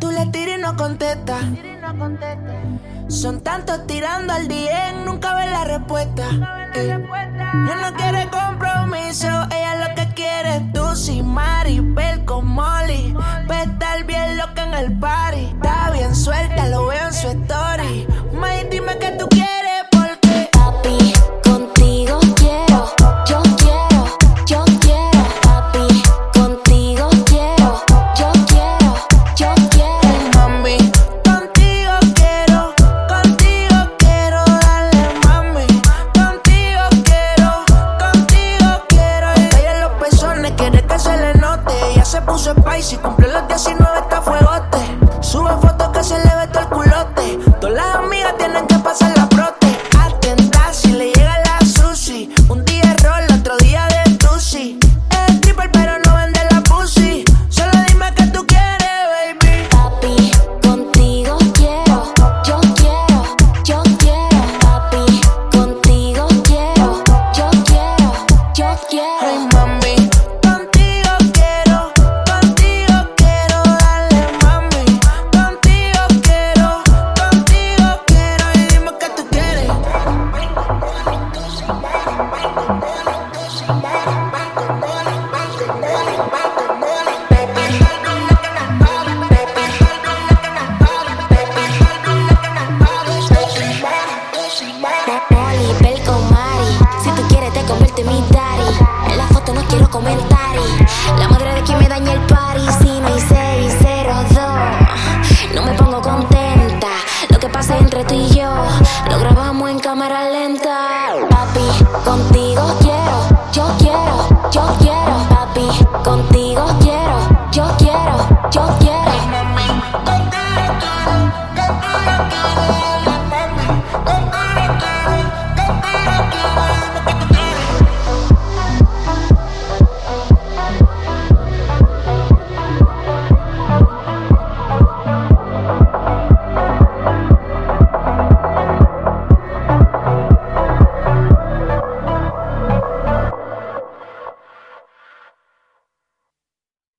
Tú le tiras y no contesta. Son tantos tirando al día, nunca ve la respuesta. Ella no quiere compromiso, ella lo que quiere es tú, sin Maribel con Molly. Va estar bien loca en el party. Está bien suelta, lo veo en su story. Se le note, ella se puso spicy, cumplió los 19 está fuegote. Sube fotos que se le ve todo el culote, todas las amigas tienen que pasar la prote. Atenta si le llega la sushi, un día es roll, otro día de tusi. Es stripper pero no vende la pussy, solo dime que tú quieres, baby. Papi, contigo quiero, yo quiero, yo quiero. Papi, contigo quiero, yo quiero, yo quiero. mami, entre tú y yo, lo grabamos en cámara lenta. Papi, contigo.